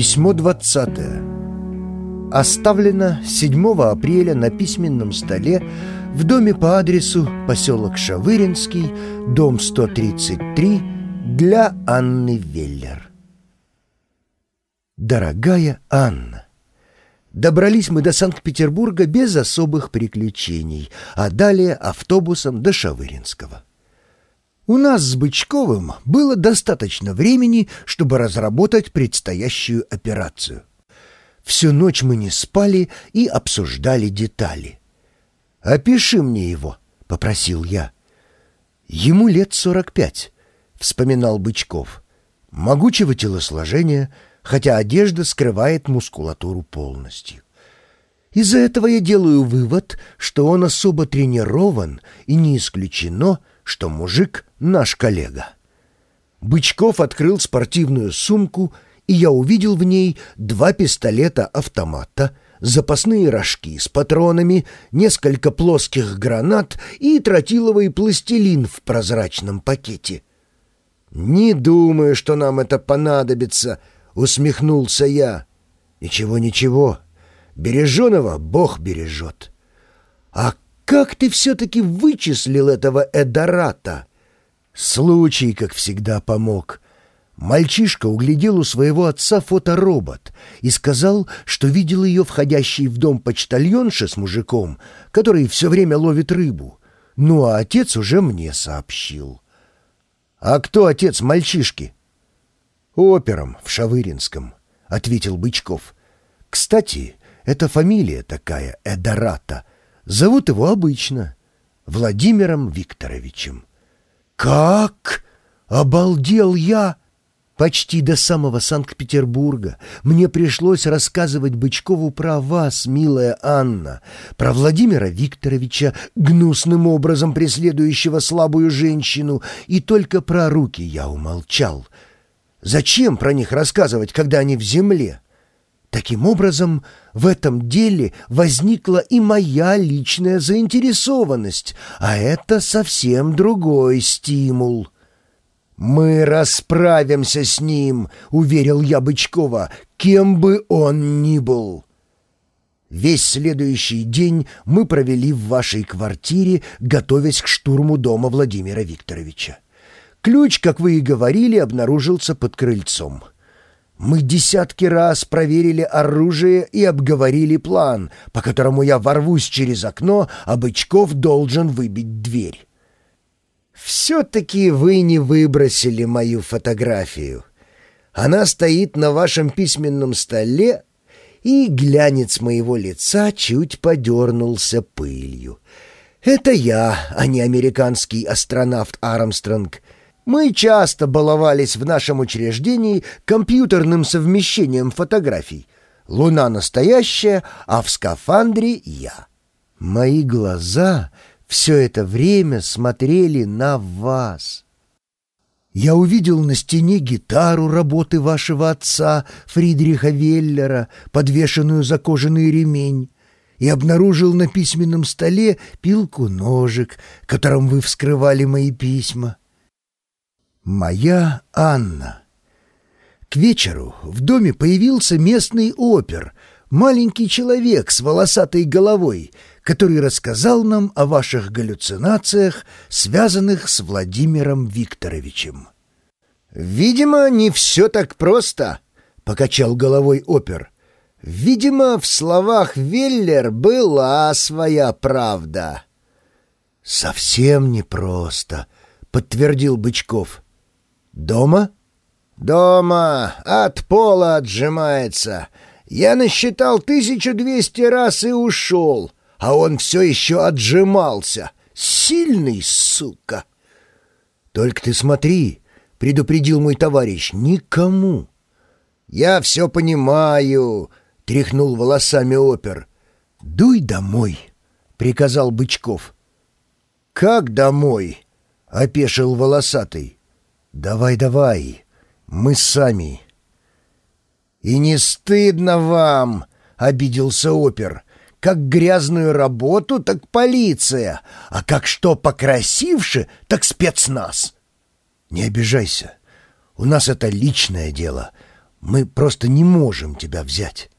Письмо 20. Оставлено 7 апреля на письменном столе в доме по адресу поселок Шавыринский, дом 133, для Анны Веллер. Дорогая Анна, добрались мы до Санкт-Петербурга без особых приключений, а далее автобусом до Шавыринского. У нас с Бычковым было достаточно времени, чтобы разработать предстоящую операцию. Всю ночь мы не спали и обсуждали детали. «Опиши мне его», — попросил я. «Ему лет сорок пять», — вспоминал Бычков. «Могучего телосложения, хотя одежда скрывает мускулатуру полностью. Из-за этого я делаю вывод, что он особо тренирован и не исключено, что мужик — наш коллега. Бычков открыл спортивную сумку, и я увидел в ней два пистолета-автомата, запасные рожки с патронами, несколько плоских гранат и тротиловый пластилин в прозрачном пакете. «Не думаю, что нам это понадобится», — усмехнулся я. «Ничего, ничего. Береженого Бог бережет». «А как ты все-таки вычислил этого Эдората?» Случай, как всегда, помог. Мальчишка углядел у своего отца фоторобот и сказал, что видел ее входящей в дом почтальонши с мужиком, который все время ловит рыбу. Ну, а отец уже мне сообщил. «А кто отец мальчишки?» «Опером в Шавыринском», — ответил Бычков. «Кстати, это фамилия такая, Эдората. Зовут его обычно Владимиром Викторовичем. «Как? Обалдел я!» Почти до самого Санкт-Петербурга мне пришлось рассказывать Бычкову про вас, милая Анна, про Владимира Викторовича, гнусным образом преследующего слабую женщину, и только про руки я умолчал. Зачем про них рассказывать, когда они в земле? Таким образом, в этом деле возникла и моя личная заинтересованность, а это совсем другой стимул. «Мы расправимся с ним», — уверил я Бычкова, — «кем бы он ни был». Весь следующий день мы провели в вашей квартире, готовясь к штурму дома Владимира Викторовича. Ключ, как вы и говорили, обнаружился под крыльцом. Мы десятки раз проверили оружие и обговорили план, по которому я ворвусь через окно, а Бычков должен выбить дверь. Все-таки вы не выбросили мою фотографию. Она стоит на вашем письменном столе, и глянец моего лица чуть подернулся пылью. Это я, а не американский астронавт Армстронг — мы часто баловались в нашем учреждении компьютерным совмещением фотографий. Луна настоящая, а в скафандре я. Мои глаза все это время смотрели на вас. Я увидел на стене гитару работы вашего отца, Фридриха Веллера, подвешенную за кожаный ремень, и обнаружил на письменном столе пилку-ножик, которым вы вскрывали мои письма. Моя Анна. К вечеру в доме появился местный опер, маленький человек с волосатой головой, который рассказал нам о ваших галлюцинациях, связанных с Владимиром Викторовичем. «Видимо, не все так просто», — покачал головой опер. «Видимо, в словах Веллер была своя правда». «Совсем непросто», — подтвердил Бычков. «Дома?» «Дома. От пола отжимается. Я насчитал 1200 раз и ушел, а он все еще отжимался. Сильный, сука!» «Только ты смотри», — предупредил мой товарищ, — «никому». «Я все понимаю», — тряхнул волосами опер. «Дуй домой», — приказал Бычков. «Как домой?» — опешил волосатый. «Давай, давай, мы сами». «И не стыдно вам?» — обиделся опер. «Как грязную работу, так полиция, а как что покрасивше, так спецназ». «Не обижайся, у нас это личное дело. Мы просто не можем тебя взять».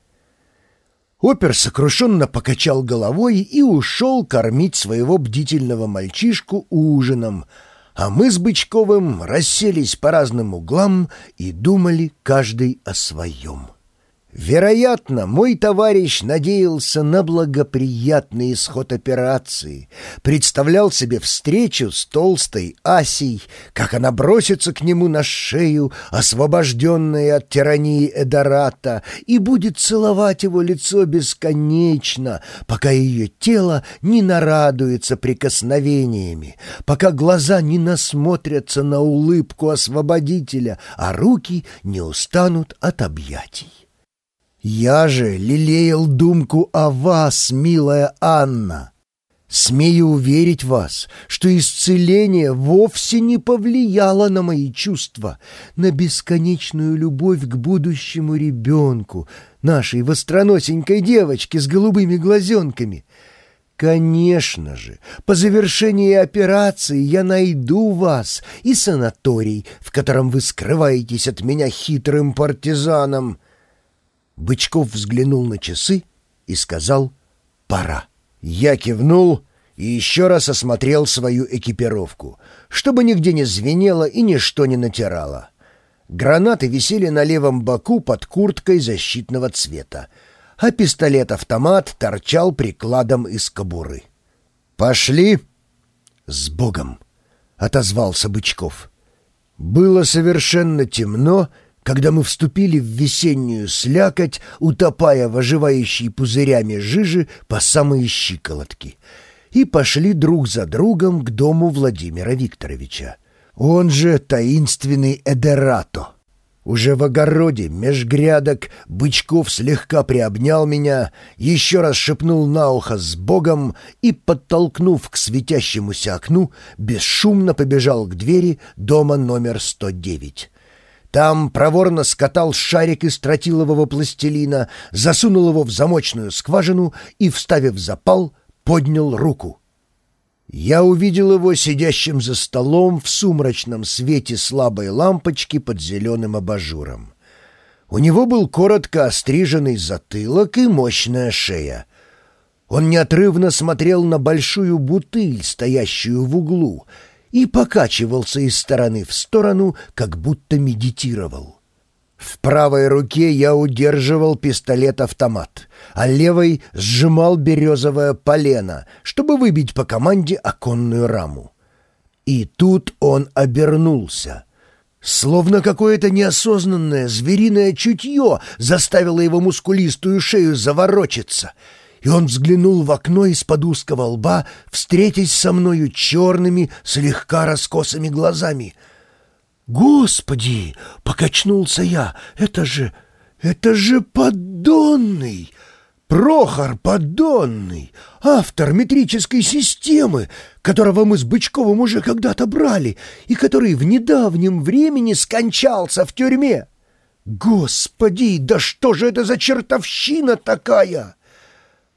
Опер сокрушенно покачал головой и ушел кормить своего бдительного мальчишку ужином, а мы с Бычковым расселись по разным углам и думали каждый о своем. Вероятно, мой товарищ надеялся на благоприятный исход операции, представлял себе встречу с толстой Асей, как она бросится к нему на шею, освобожденная от тирании Эдората, и будет целовать его лицо бесконечно, пока ее тело не нарадуется прикосновениями, пока глаза не насмотрятся на улыбку освободителя, а руки не устанут от объятий. Я же лелеял думку о вас, милая Анна. Смею уверить вас, что исцеление вовсе не повлияло на мои чувства, на бесконечную любовь к будущему ребенку, нашей востроносенькой девочке с голубыми глазенками. Конечно же, по завершении операции я найду вас и санаторий, в котором вы скрываетесь от меня хитрым партизаном». Бычков взглянул на часы и сказал «Пора». Я кивнул и еще раз осмотрел свою экипировку, чтобы нигде не звенело и ничто не натирало. Гранаты висели на левом боку под курткой защитного цвета, а пистолет-автомат торчал прикладом из кобуры. «Пошли!» «С Богом!» — отозвался Бычков. Было совершенно темно, когда мы вступили в весеннюю слякоть, утопая в оживающей пузырями жижи по самые щиколотки, и пошли друг за другом к дому Владимира Викторовича. Он же таинственный Эдерато. Уже в огороде, меж грядок, Бычков слегка приобнял меня, еще раз шепнул на ухо с Богом и, подтолкнув к светящемуся окну, бесшумно побежал к двери дома номер 109. Там проворно скатал шарик из тротилового пластилина, засунул его в замочную скважину и, вставив запал, поднял руку. Я увидел его сидящим за столом в сумрачном свете слабой лампочки под зеленым абажуром. У него был коротко остриженный затылок и мощная шея. Он неотрывно смотрел на большую бутыль, стоящую в углу — и покачивался из стороны в сторону, как будто медитировал. В правой руке я удерживал пистолет-автомат, а левой сжимал березовое полено, чтобы выбить по команде оконную раму. И тут он обернулся. Словно какое-то неосознанное звериное чутье заставило его мускулистую шею заворочиться — и он взглянул в окно из-под узкого лба, встретясь со мною черными, слегка раскосыми глазами. «Господи!» — покачнулся я. «Это же... это же поддонный!» Прохор Поддонный, автор метрической системы, которого мы с Бычковым уже когда-то брали и который в недавнем времени скончался в тюрьме. Господи, да что же это за чертовщина такая?